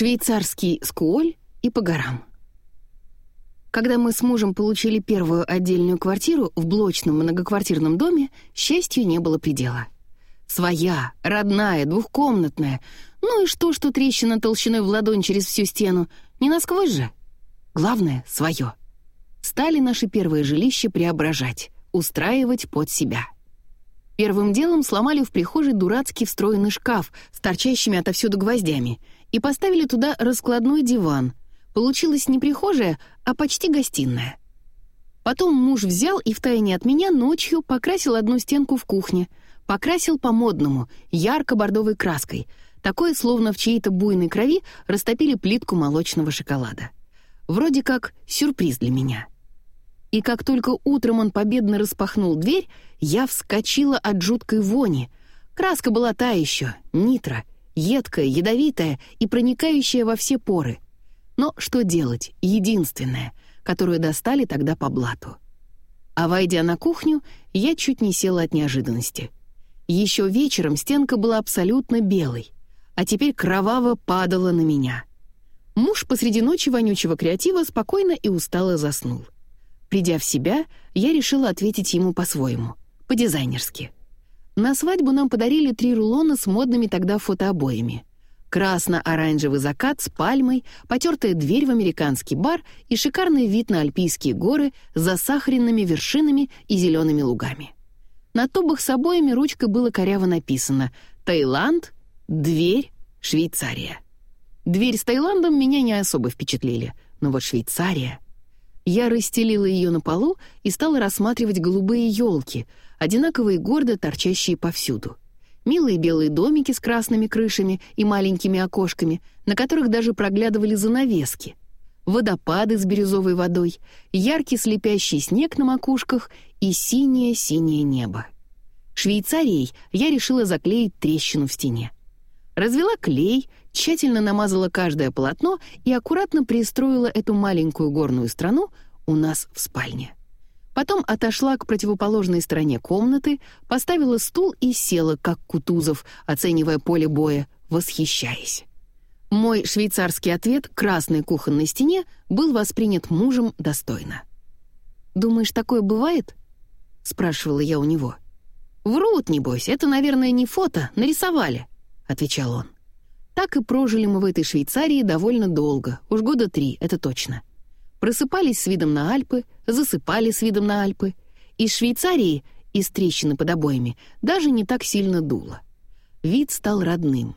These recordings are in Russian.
Швейцарский скуоль и по горам. Когда мы с мужем получили первую отдельную квартиру в блочном многоквартирном доме, счастью не было предела. Своя, родная, двухкомнатная. Ну и что, что трещина толщиной в ладонь через всю стену? Не насквозь же. Главное — свое. Стали наши первые жилища преображать, устраивать под себя. Первым делом сломали в прихожей дурацкий встроенный шкаф с торчащими отовсюду гвоздями и поставили туда раскладной диван. Получилась не прихожая, а почти гостиная. Потом муж взял и втайне от меня ночью покрасил одну стенку в кухне — Покрасил по-модному, ярко-бордовой краской, такой, словно в чьей-то буйной крови растопили плитку молочного шоколада. Вроде как сюрприз для меня. И как только утром он победно распахнул дверь, я вскочила от жуткой вони. Краска была та еще, нитро, едкая, ядовитая и проникающая во все поры. Но что делать, единственное, которую достали тогда по блату. А войдя на кухню, я чуть не села от неожиданности — еще вечером стенка была абсолютно белой, а теперь кроваво падала на меня. Муж посреди ночи вонючего креатива спокойно и устало заснул. Придя в себя, я решила ответить ему по-своему, по-дизайнерски. На свадьбу нам подарили три рулона с модными тогда фотообоями. Красно-оранжевый закат с пальмой, потертая дверь в американский бар и шикарный вид на альпийские горы с засахаренными вершинами и зелеными лугами. На тубах с обоями ручкой было коряво написано «Таиланд», «Дверь», «Швейцария». Дверь с Таиландом меня не особо впечатлили, но вот Швейцария... Я расстелила ее на полу и стала рассматривать голубые елки, одинаковые гордо торчащие повсюду. Милые белые домики с красными крышами и маленькими окошками, на которых даже проглядывали занавески. Водопады с бирюзовой водой, яркий слепящий снег на макушках и синее-синее небо. Швейцарией я решила заклеить трещину в стене. Развела клей, тщательно намазала каждое полотно и аккуратно пристроила эту маленькую горную страну у нас в спальне. Потом отошла к противоположной стороне комнаты, поставила стул и села, как Кутузов, оценивая поле боя, восхищаясь. Мой швейцарский ответ красной кухонной стене был воспринят мужем достойно. «Думаешь, такое бывает?» — спрашивала я у него. «Врут, небось, это, наверное, не фото, нарисовали», — отвечал он. Так и прожили мы в этой Швейцарии довольно долго, уж года три, это точно. Просыпались с видом на Альпы, засыпали с видом на Альпы. Из Швейцарии, из трещины под обоями, даже не так сильно дуло. Вид стал родным.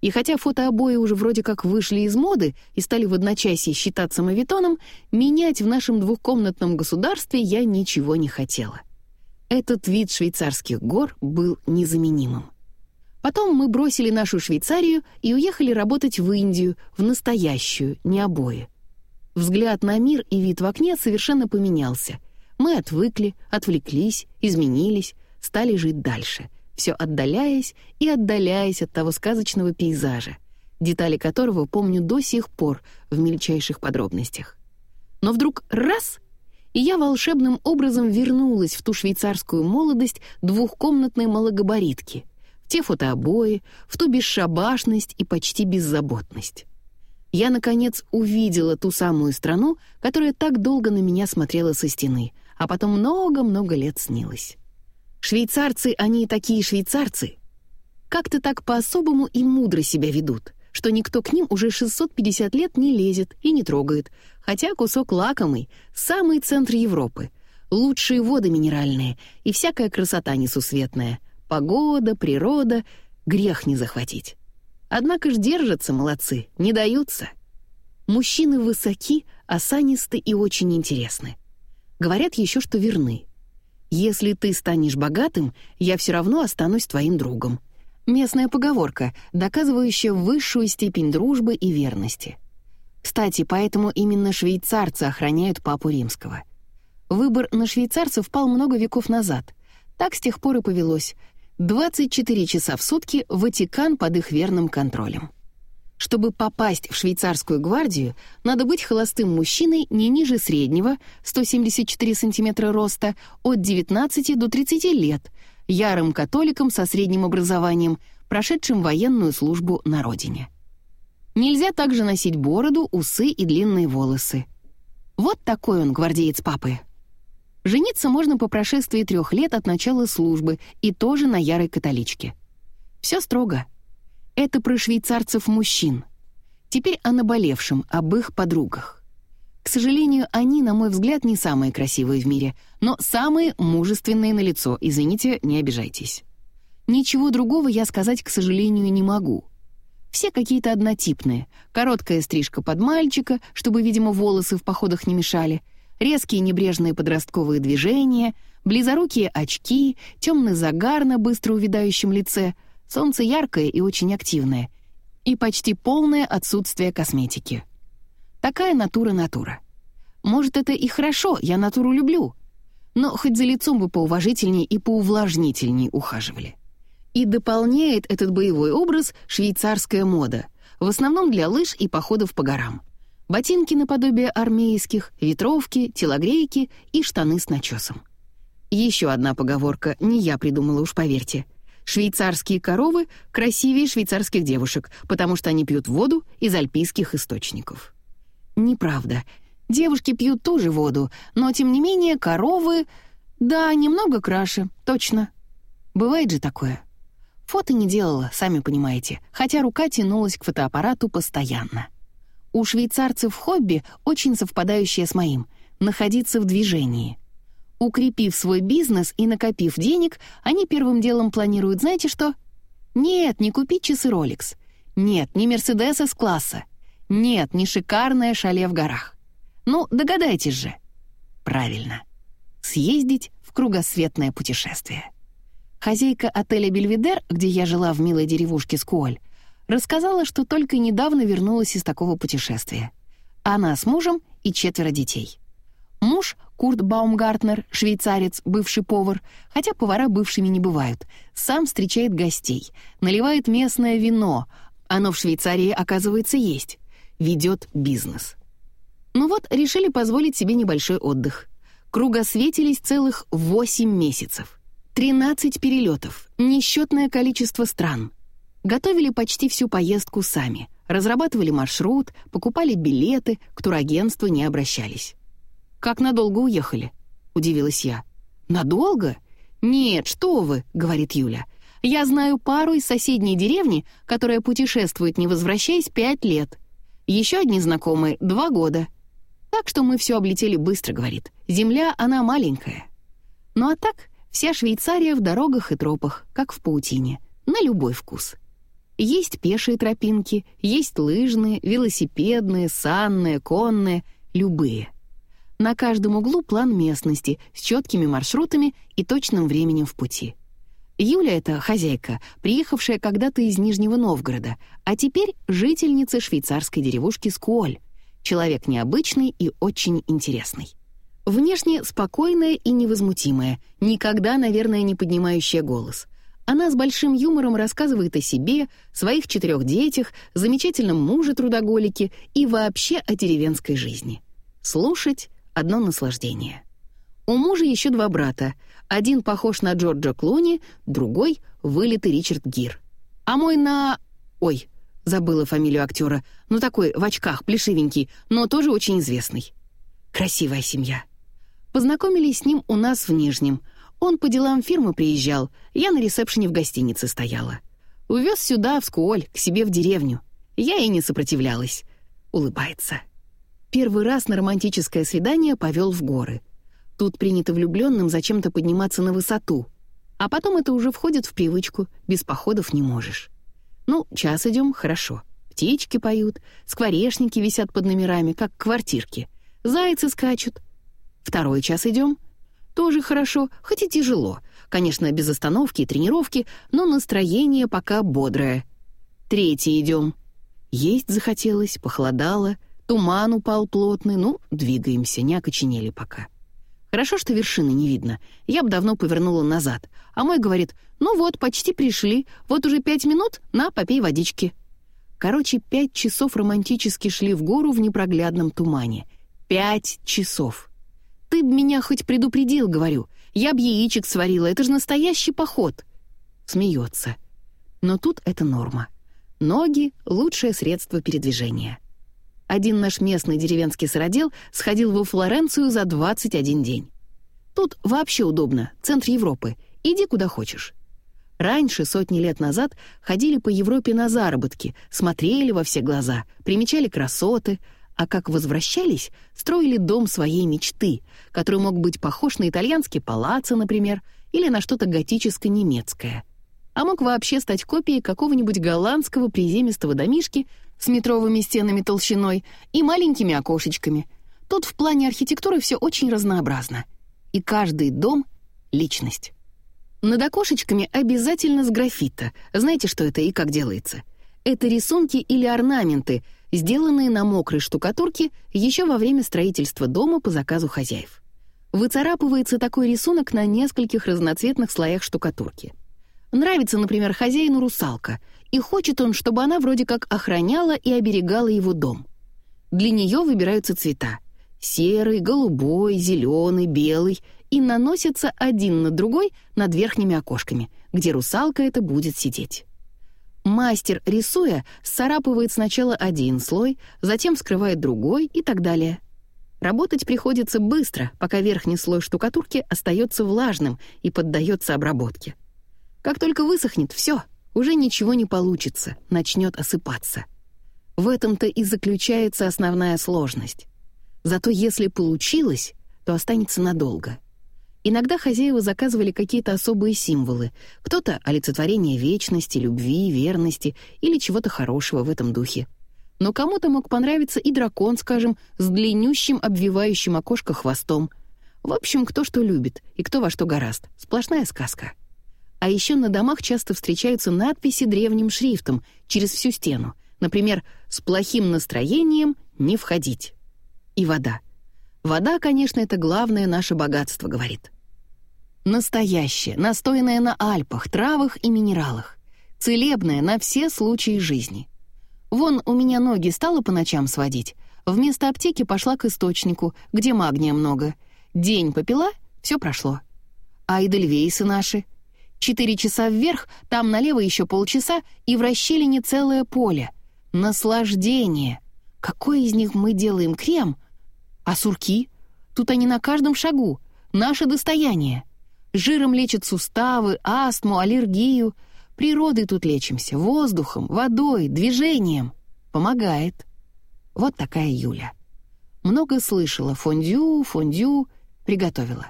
И хотя фотообои уже вроде как вышли из моды и стали в одночасье считаться мавитоном, менять в нашем двухкомнатном государстве я ничего не хотела. Этот вид швейцарских гор был незаменимым. Потом мы бросили нашу Швейцарию и уехали работать в Индию, в настоящую, не обои. Взгляд на мир и вид в окне совершенно поменялся. Мы отвыкли, отвлеклись, изменились, стали жить дальше, все отдаляясь и отдаляясь от того сказочного пейзажа, детали которого помню до сих пор в мельчайших подробностях. Но вдруг раз — и я волшебным образом вернулась в ту швейцарскую молодость двухкомнатной малогабаритки, те фотообои, в ту бесшабашность и почти беззаботность. Я, наконец, увидела ту самую страну, которая так долго на меня смотрела со стены, а потом много-много лет снилась. Швейцарцы, они такие швейцарцы. Как-то так по-особому и мудро себя ведут, что никто к ним уже 650 лет не лезет и не трогает, хотя кусок лакомый, самый центр Европы, лучшие воды минеральные и всякая красота несусветная, погода, природа, грех не захватить. Однако ж держатся молодцы, не даются. Мужчины высоки, осанисты и очень интересны. Говорят еще, что верны. Если ты станешь богатым, я все равно останусь твоим другом. Местная поговорка, доказывающая высшую степень дружбы и верности. Кстати, поэтому именно швейцарцы охраняют папу римского. Выбор на швейцарцев пал много веков назад. Так с тех пор и повелось. 24 часа в сутки Ватикан под их верным контролем. Чтобы попасть в швейцарскую гвардию, надо быть холостым мужчиной не ниже среднего, 174 сантиметра роста, от 19 до 30 лет, ярым католиком со средним образованием, прошедшим военную службу на родине. Нельзя также носить бороду, усы и длинные волосы. Вот такой он, гвардеец папы. Жениться можно по прошествии трех лет от начала службы и тоже на ярой католичке. Все строго. Это про швейцарцев-мужчин. Теперь о наболевшем, об их подругах. К сожалению, они, на мой взгляд, не самые красивые в мире, но самые мужественные на лицо. извините, не обижайтесь. Ничего другого я сказать, к сожалению, не могу. Все какие-то однотипные. Короткая стрижка под мальчика, чтобы, видимо, волосы в походах не мешали, резкие небрежные подростковые движения, близорукие очки, темный загар на быстро увядающем лице, солнце яркое и очень активное, и почти полное отсутствие косметики. Такая натура-натура. Может, это и хорошо, я натуру люблю. Но хоть за лицом бы поуважительней и поувлажнительней ухаживали. И дополняет этот боевой образ швейцарская мода, в основном для лыж и походов по горам. Ботинки наподобие армейских, ветровки, телогрейки и штаны с начесом. Еще одна поговорка, не я придумала уж, поверьте. Швейцарские коровы красивее швейцарских девушек, потому что они пьют воду из альпийских источников. Неправда. Девушки пьют тоже воду, но, тем не менее, коровы... Да, немного краше, точно. Бывает же такое. Фото не делала, сами понимаете, хотя рука тянулась к фотоаппарату постоянно. У швейцарцев хобби очень совпадающее с моим — находиться в движении. Укрепив свой бизнес и накопив денег, они первым делом планируют, знаете что? Нет, не купить часы Rolex. Нет, не Мерседес С-класса. Нет, не шикарное шале в горах. Ну, догадайтесь же. Правильно. Съездить в кругосветное путешествие. Хозяйка отеля «Бельведер», где я жила в милой деревушке Скуоль, рассказала, что только недавно вернулась из такого путешествия. Она с мужем и четверо детей. Муж, Курт Баумгартнер, швейцарец, бывший повар, хотя повара бывшими не бывают, сам встречает гостей, наливает местное вино, оно в Швейцарии, оказывается, есть ведет бизнес. Ну вот, решили позволить себе небольшой отдых. Кругосветились целых 8 месяцев. 13 перелетов, несчетное количество стран. Готовили почти всю поездку сами, разрабатывали маршрут, покупали билеты, к турагентству не обращались. «Как надолго уехали?» — удивилась я. «Надолго? Нет, что вы!» — говорит Юля. «Я знаю пару из соседней деревни, которая путешествует, не возвращаясь, пять лет. Еще одни знакомые — два года. Так что мы все облетели быстро, говорит. Земля, она маленькая. Ну а так, вся Швейцария в дорогах и тропах, как в паутине, на любой вкус. Есть пешие тропинки, есть лыжные, велосипедные, санные, конные, любые. На каждом углу план местности с четкими маршрутами и точным временем в пути. Юля — это хозяйка, приехавшая когда-то из Нижнего Новгорода, а теперь жительница швейцарской деревушки Скуоль. Человек необычный и очень интересный. Внешне спокойная и невозмутимая, никогда, наверное, не поднимающая голос. Она с большим юмором рассказывает о себе, своих четырех детях, замечательном муже-трудоголике и вообще о деревенской жизни. Слушать — одно наслаждение. У мужа еще два брата. Один похож на Джорджа Клуни, другой — вылитый Ричард Гир. А мой на... Ой, забыла фамилию актера. Ну такой, в очках, плешивенький, но тоже очень известный. Красивая семья. Познакомились с ним у нас в Нижнем. Он по делам фирмы приезжал, я на ресепшене в гостинице стояла. Увез сюда, в Скуоль, к себе в деревню. Я и не сопротивлялась. Улыбается. Первый раз на романтическое свидание повел в горы — Тут принято влюбленным зачем-то подниматься на высоту. А потом это уже входит в привычку, без походов не можешь. Ну, час идем, хорошо. Птички поют, скворечники висят под номерами, как квартирки. Зайцы скачут. Второй час идем. Тоже хорошо, хоть и тяжело. Конечно, без остановки и тренировки, но настроение пока бодрое. Третий идем. Есть захотелось, похолодало, туман упал плотный, ну, двигаемся, не окоченели пока. Хорошо, что вершины не видно. Я бы давно повернула назад. А мой говорит, ну вот, почти пришли. Вот уже пять минут, на, попей водички. Короче, пять часов романтически шли в гору в непроглядном тумане. Пять часов. Ты б меня хоть предупредил, говорю. Я б яичек сварила, это же настоящий поход. Смеется. Но тут это норма. Ноги — лучшее средство передвижения. Один наш местный деревенский сыродел сходил во Флоренцию за 21 день. Тут вообще удобно, центр Европы, иди куда хочешь. Раньше, сотни лет назад, ходили по Европе на заработки, смотрели во все глаза, примечали красоты, а как возвращались, строили дом своей мечты, который мог быть похож на итальянский палаццо, например, или на что-то готическо-немецкое. А мог вообще стать копией какого-нибудь голландского приземистого домишки с метровыми стенами толщиной и маленькими окошечками. Тут в плане архитектуры все очень разнообразно. И каждый дом — личность. Над окошечками обязательно с графита. Знаете, что это и как делается? Это рисунки или орнаменты, сделанные на мокрой штукатурке еще во время строительства дома по заказу хозяев. Выцарапывается такой рисунок на нескольких разноцветных слоях штукатурки. Нравится, например, хозяину русалка, и хочет он, чтобы она вроде как охраняла и оберегала его дом. Для нее выбираются цвета — серый, голубой, зеленый, белый — и наносятся один на другой над верхними окошками, где русалка это будет сидеть. Мастер, рисуя, сцарапывает сначала один слой, затем вскрывает другой и так далее. Работать приходится быстро, пока верхний слой штукатурки остается влажным и поддается обработке. Как только высохнет, все, уже ничего не получится, начнет осыпаться. В этом-то и заключается основная сложность. Зато если получилось, то останется надолго. Иногда хозяева заказывали какие-то особые символы. Кто-то — олицетворение вечности, любви, верности или чего-то хорошего в этом духе. Но кому-то мог понравиться и дракон, скажем, с длиннющим обвивающим окошко хвостом. В общем, кто что любит и кто во что гораст. Сплошная сказка. А еще на домах часто встречаются надписи древним шрифтом через всю стену. Например, «С плохим настроением не входить». И вода. Вода, конечно, это главное наше богатство, говорит. Настоящее, настоянное на Альпах, травах и минералах. Целебное на все случаи жизни. Вон у меня ноги стало по ночам сводить. Вместо аптеки пошла к источнику, где магния много. День попила, все прошло. А эдельвейсы наши. Четыре часа вверх, там налево еще полчаса, и в расщелине целое поле. Наслаждение. Какой из них мы делаем крем? А сурки? Тут они на каждом шагу. Наше достояние. Жиром лечат суставы, астму, аллергию. Природой тут лечимся, воздухом, водой, движением. Помогает. Вот такая Юля. Много слышала, фондю, фондю, приготовила.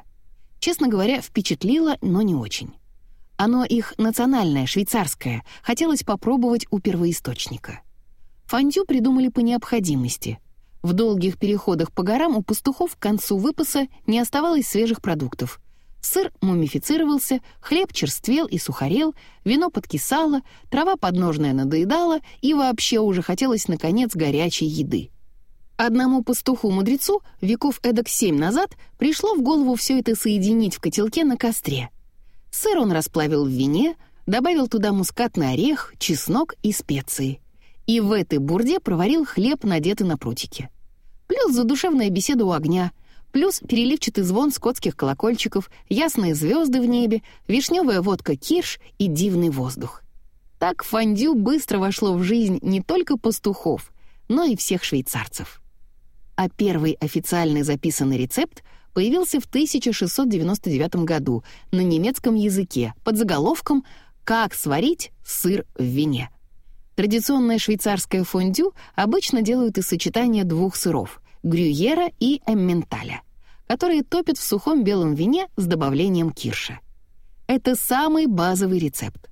Честно говоря, впечатлила, но не очень. Оно их национальное, швейцарское, хотелось попробовать у первоисточника. Фондю придумали по необходимости. В долгих переходах по горам у пастухов к концу выпаса не оставалось свежих продуктов, Сыр мумифицировался, хлеб черствел и сухарел, вино подкисало, трава подножная надоедала и вообще уже хотелось, наконец, горячей еды. Одному пастуху-мудрецу веков эдак семь назад пришло в голову все это соединить в котелке на костре. Сыр он расплавил в вине, добавил туда мускатный орех, чеснок и специи. И в этой бурде проварил хлеб, надетый на прутики. Плюс задушевная беседа у огня — плюс переливчатый звон скотских колокольчиков, ясные звезды в небе, вишневая водка кирш и дивный воздух. Так фондю быстро вошло в жизнь не только пастухов, но и всех швейцарцев. А первый официальный записанный рецепт появился в 1699 году на немецком языке под заголовком «Как сварить сыр в вине». Традиционное швейцарское фондю обычно делают из сочетания двух сыров — грюйера и эмменталя которые топят в сухом белом вине с добавлением кирша. Это самый базовый рецепт.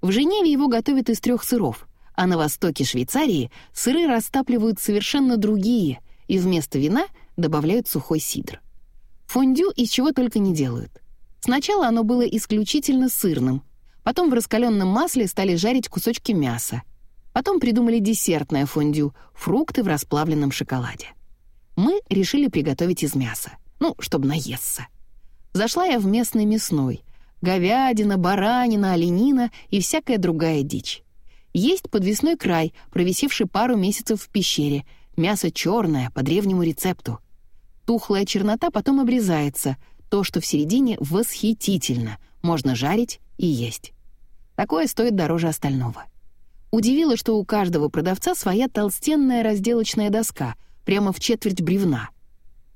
В Женеве его готовят из трех сыров, а на востоке Швейцарии сыры растапливают совершенно другие и вместо вина добавляют сухой сидр. Фондю из чего только не делают. Сначала оно было исключительно сырным, потом в раскаленном масле стали жарить кусочки мяса, потом придумали десертное фондю — фрукты в расплавленном шоколаде. Мы решили приготовить из мяса ну, чтобы наесться. Зашла я в местный мясной. Говядина, баранина, оленина и всякая другая дичь. Есть подвесной край, провисевший пару месяцев в пещере. Мясо черное, по древнему рецепту. Тухлая чернота потом обрезается. То, что в середине, восхитительно. Можно жарить и есть. Такое стоит дороже остального. удивило, что у каждого продавца своя толстенная разделочная доска, прямо в четверть бревна.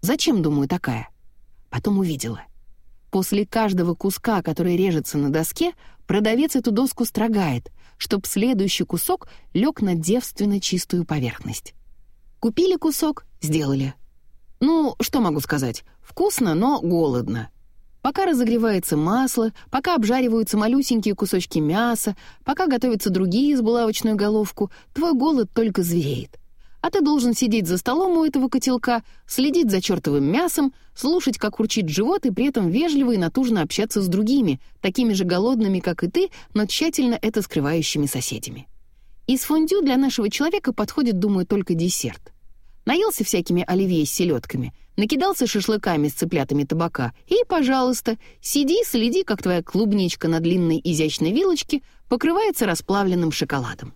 Зачем, думаю, такая? Потом увидела. После каждого куска, который режется на доске, продавец эту доску строгает, чтоб следующий кусок лег на девственно чистую поверхность. Купили кусок — сделали. Ну, что могу сказать? Вкусно, но голодно. Пока разогревается масло, пока обжариваются малюсенькие кусочки мяса, пока готовятся другие с булавочную головку, твой голод только звереет. А ты должен сидеть за столом у этого котелка, следить за чертовым мясом, слушать, как урчит живот, и при этом вежливо и натужно общаться с другими, такими же голодными, как и ты, но тщательно это скрывающими соседями. Из фондю для нашего человека подходит, думаю, только десерт. Наелся всякими оливье с селедками, накидался шашлыками с цыплятами табака, и, пожалуйста, сиди, следи, как твоя клубничка на длинной изящной вилочке покрывается расплавленным шоколадом.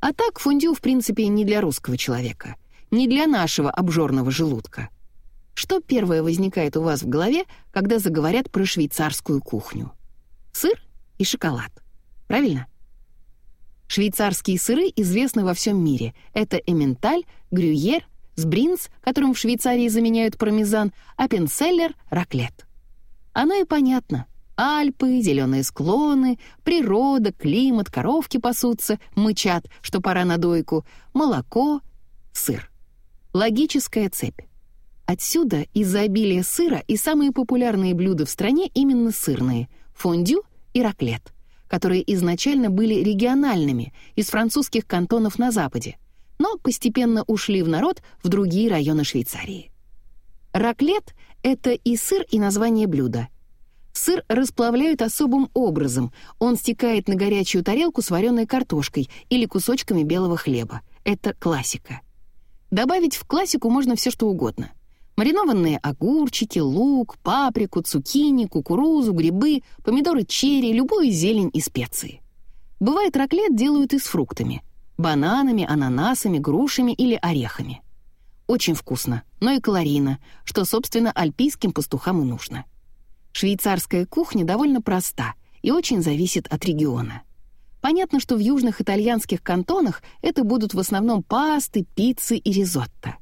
А так фондю, в принципе, не для русского человека, не для нашего обжорного желудка. Что первое возникает у вас в голове, когда заговорят про швейцарскую кухню? Сыр и шоколад. Правильно? Швейцарские сыры известны во всем мире. Это эменталь, грюйер, сбринц, которым в Швейцарии заменяют пармезан, аппенцеллер, раклет. Оно и понятно. Альпы, зеленые склоны, природа, климат, коровки пасутся, мычат, что пора на дойку, молоко, сыр. Логическая цепь. Отсюда из-за обилия сыра и самые популярные блюда в стране именно сырные — фондю и раклет, которые изначально были региональными, из французских кантонов на Западе — но постепенно ушли в народ в другие районы Швейцарии. Раклет — это и сыр, и название блюда. Сыр расплавляют особым образом. Он стекает на горячую тарелку с вареной картошкой или кусочками белого хлеба. Это классика. Добавить в классику можно все что угодно. Маринованные огурчики, лук, паприку, цукини, кукурузу, грибы, помидоры черри, любую зелень и специи. Бывает, раклет делают и с фруктами бананами, ананасами, грушами или орехами. Очень вкусно, но и калорийно, что, собственно, альпийским пастухам и нужно. Швейцарская кухня довольно проста и очень зависит от региона. Понятно, что в южных итальянских кантонах это будут в основном пасты, пиццы и ризотто.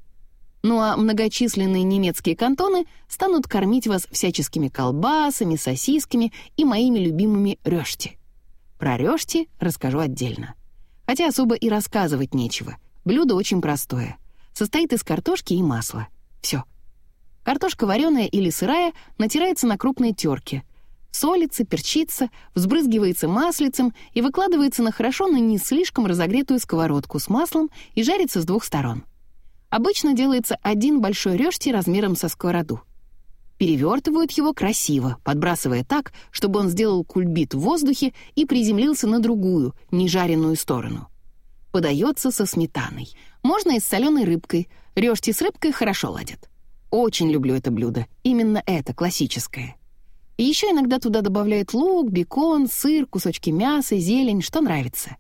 Ну а многочисленные немецкие кантоны станут кормить вас всяческими колбасами, сосисками и моими любимыми рёшти. Про рёшти расскажу отдельно. Хотя особо и рассказывать нечего. Блюдо очень простое. Состоит из картошки и масла. Все. Картошка вареная или сырая натирается на крупной терке. Солится, перчится, взбрызгивается маслицем и выкладывается на хорошо, но не слишком разогретую сковородку с маслом и жарится с двух сторон. Обычно делается один большой рёшти размером со сковороду. Перевертывают его красиво, подбрасывая так, чтобы он сделал кульбит в воздухе и приземлился на другую, нежаренную сторону. Подается со сметаной. Можно и с соленой рыбкой. Режьте с рыбкой хорошо ладят. Очень люблю это блюдо. Именно это, классическое. И еще иногда туда добавляют лук, бекон, сыр, кусочки мяса, зелень, что нравится.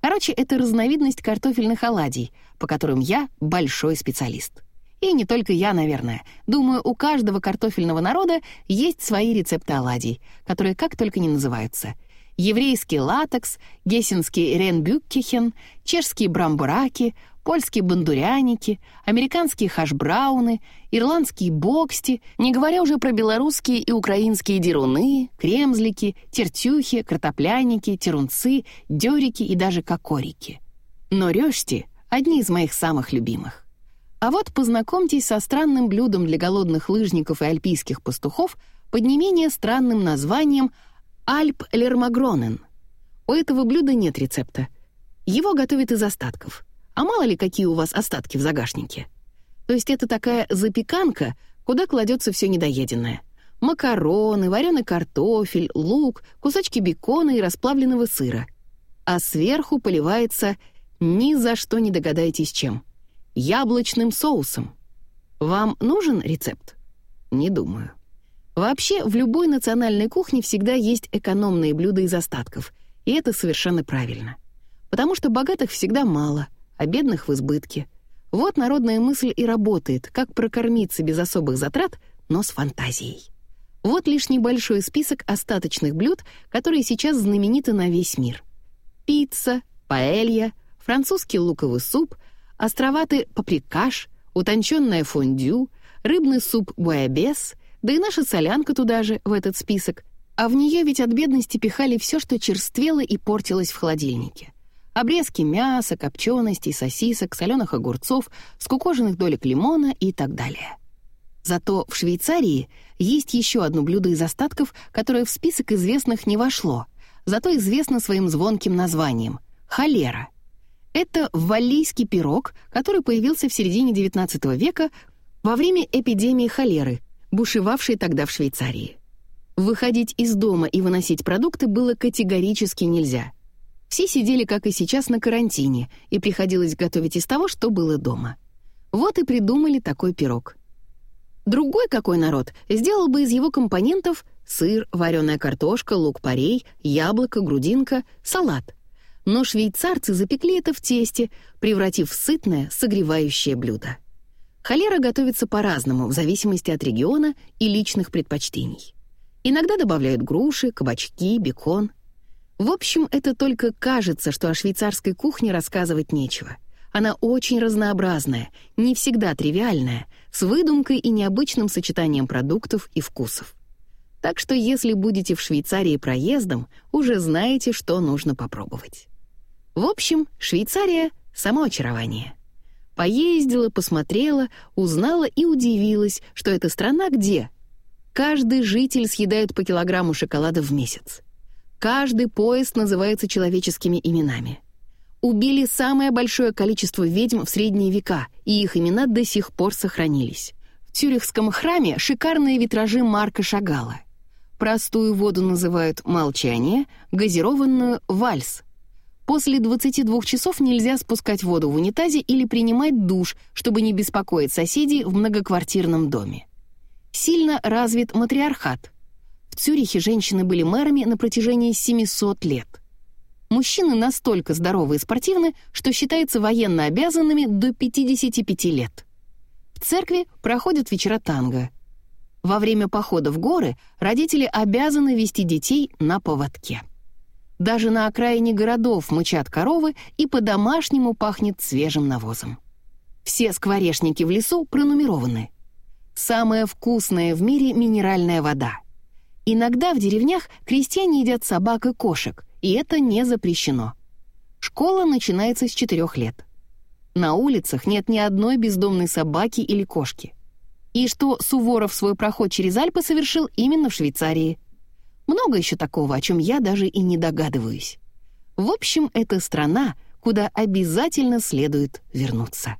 Короче, это разновидность картофельных оладий, по которым я большой специалист. И не только я, наверное. Думаю, у каждого картофельного народа есть свои рецепты оладий, которые как только не называются. Еврейский латекс, гессенский ренбюккихен, чешские брамбураки, польские бандуряники, американские хашбрауны, ирландские боксти, не говоря уже про белорусские и украинские деруны, кремзлики, тертюхи, картопляники, терунцы, дёрики и даже кокорики. Но рёшти — одни из моих самых любимых. А вот познакомьтесь со странным блюдом для голодных лыжников и альпийских пастухов под не менее странным названием «Альп Лермагронен». У этого блюда нет рецепта. Его готовят из остатков. А мало ли, какие у вас остатки в загашнике. То есть это такая запеканка, куда кладется все недоеденное. Макароны, вареный картофель, лук, кусочки бекона и расплавленного сыра. А сверху поливается ни за что не догадаетесь чем — яблочным соусом. Вам нужен рецепт? Не думаю. Вообще, в любой национальной кухне всегда есть экономные блюда из остатков, и это совершенно правильно. Потому что богатых всегда мало, а бедных в избытке. Вот народная мысль и работает, как прокормиться без особых затрат, но с фантазией. Вот лишь небольшой список остаточных блюд, которые сейчас знамениты на весь мир. Пицца, паэлья, французский луковый суп, островатый паприкаш, утонченное фондю, рыбный суп буябес, да и наша солянка туда же, в этот список. А в нее ведь от бедности пихали все, что черствело и портилось в холодильнике. Обрезки мяса, копченостей, сосисок, соленых огурцов, скукоженных долек лимона и так далее. Зато в Швейцарии есть еще одно блюдо из остатков, которое в список известных не вошло, зато известно своим звонким названием — холера. Это валлийский пирог, который появился в середине XIX века во время эпидемии холеры, бушевавшей тогда в Швейцарии. Выходить из дома и выносить продукты было категорически нельзя — все сидели, как и сейчас, на карантине, и приходилось готовить из того, что было дома. Вот и придумали такой пирог. Другой какой народ сделал бы из его компонентов сыр, вареная картошка, лук-порей, яблоко, грудинка, салат. Но швейцарцы запекли это в тесте, превратив в сытное, согревающее блюдо. Холера готовится по-разному, в зависимости от региона и личных предпочтений. Иногда добавляют груши, кабачки, бекон — в общем, это только кажется, что о швейцарской кухне рассказывать нечего. Она очень разнообразная, не всегда тривиальная, с выдумкой и необычным сочетанием продуктов и вкусов. Так что если будете в Швейцарии проездом, уже знаете, что нужно попробовать. В общем, Швейцария — само очарование. Поездила, посмотрела, узнала и удивилась, что это страна где? Каждый житель съедает по килограмму шоколада в месяц. Каждый поезд называется человеческими именами. Убили самое большое количество ведьм в средние века, и их имена до сих пор сохранились. В Цюрихском храме шикарные витражи Марка Шагала. Простую воду называют «молчание», газированную — «вальс». После 22 часов нельзя спускать воду в унитазе или принимать душ, чтобы не беспокоить соседей в многоквартирном доме. Сильно развит матриархат. В Цюрихе женщины были мэрами на протяжении 700 лет. Мужчины настолько здоровы и спортивны, что считаются военно обязанными до 55 лет. В церкви проходят вечера танго. Во время похода в горы родители обязаны вести детей на поводке. Даже на окраине городов мычат коровы и по-домашнему пахнет свежим навозом. Все скворечники в лесу пронумерованы. Самая вкусная в мире минеральная вода — Иногда в деревнях крестьяне едят собак и кошек, и это не запрещено. Школа начинается с четырех лет. На улицах нет ни одной бездомной собаки или кошки. И что Суворов свой проход через Альпы совершил именно в Швейцарии. Много еще такого, о чем я даже и не догадываюсь. В общем, это страна, куда обязательно следует вернуться.